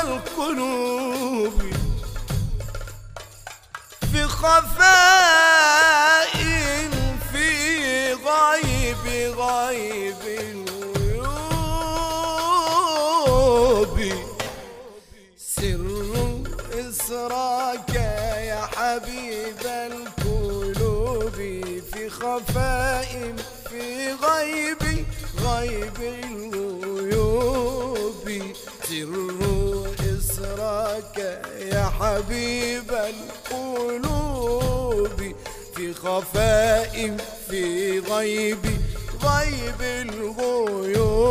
القلوب في خفاء في غيب غيب الغيوب سر إسراك يا حبيب القلوب في خفاء في غيب غيب حبيب القلوب في خفاء في غيب غيب الغيوب.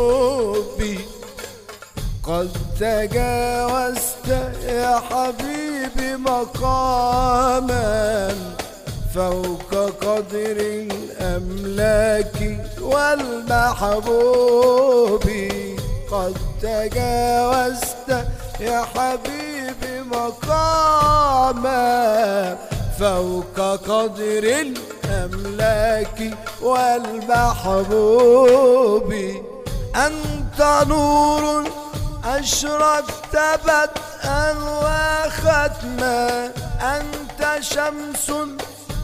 قد تجاوزت يا حبيبي مقاما فوق قدر الأملاك والمحبوب. قد تجاوزت يا حبيبي مقاما فوق قدر الأملاك والمحبوب. أنت نور أشرقت بدءا وختما أنت شمس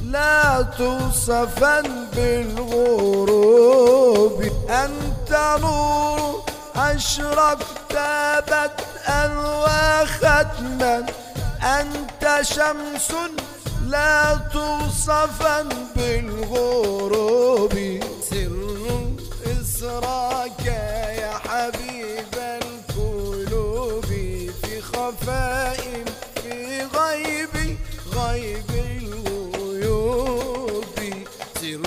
لا توصفا بالغروب. أنت نور أشرقت بدءا وختما أنت شمس لا توصفا بالغروب. سر إسراك يا حبيب القلوب. في خفاء في غيب غيب الغيوب. سر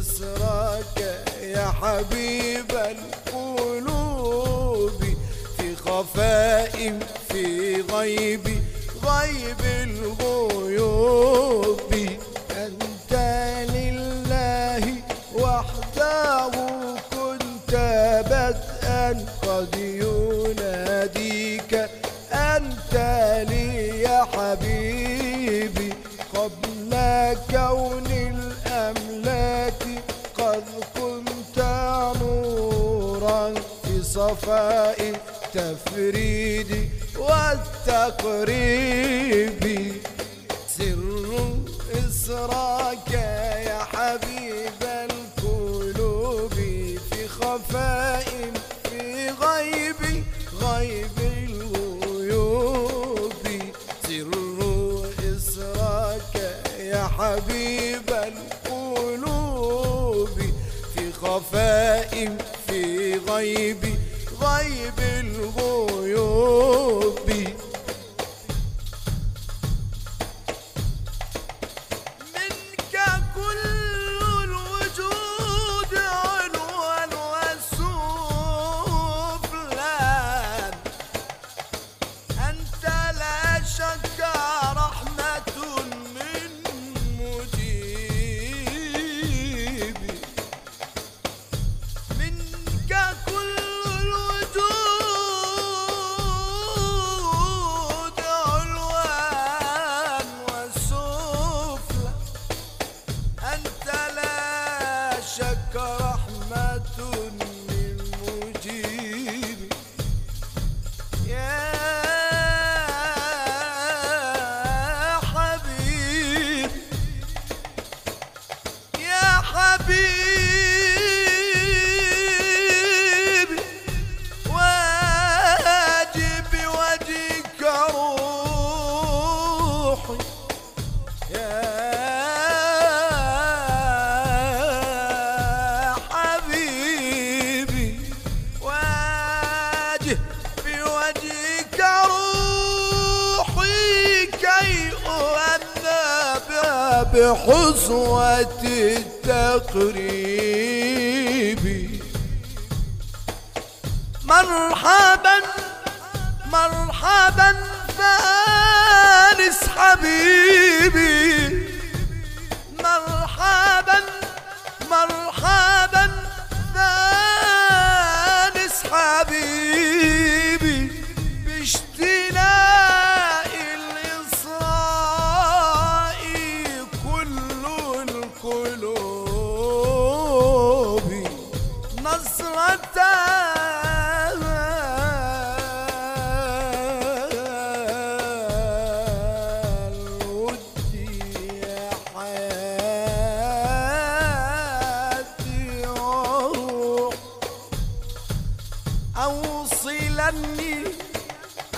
إسراك يا حبيب القلوب. خفاء في غيب غيب الغيوب. أنت لله وحده كنت بدءا قد يناديك أنت لي يا حبيبي. قبل كون الأملاك قد كنت نورا في صفاء التفريد والتقريب. سر إسراك يا حبيب القلوب في خفاء في غيب غيب الغيوب. سر إسراك يا حبيب القلوب في خفاء في غيب غيب الغيوب. منك شك رحمة من مجيب. يا حبيب يا حبيب. بحصوة التقريب. مرحبا مرحبا فانس حبيبي.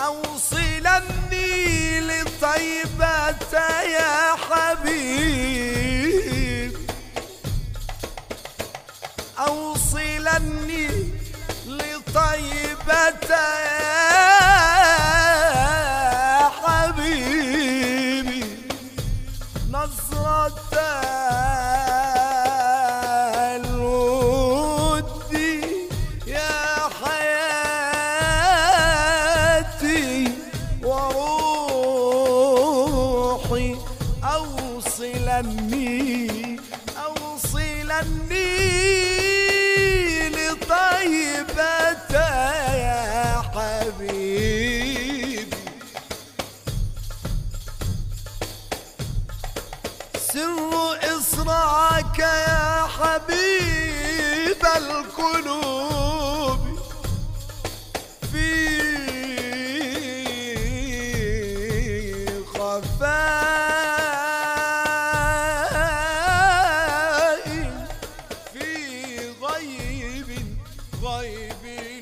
أوصلني لطيبة يا حبيب. أوصلني لطيبة يا أوصلني أوصلني لطيبة يا حبيبي. سر إسراك يا حبيب القلوب. غيب غيب الغيوب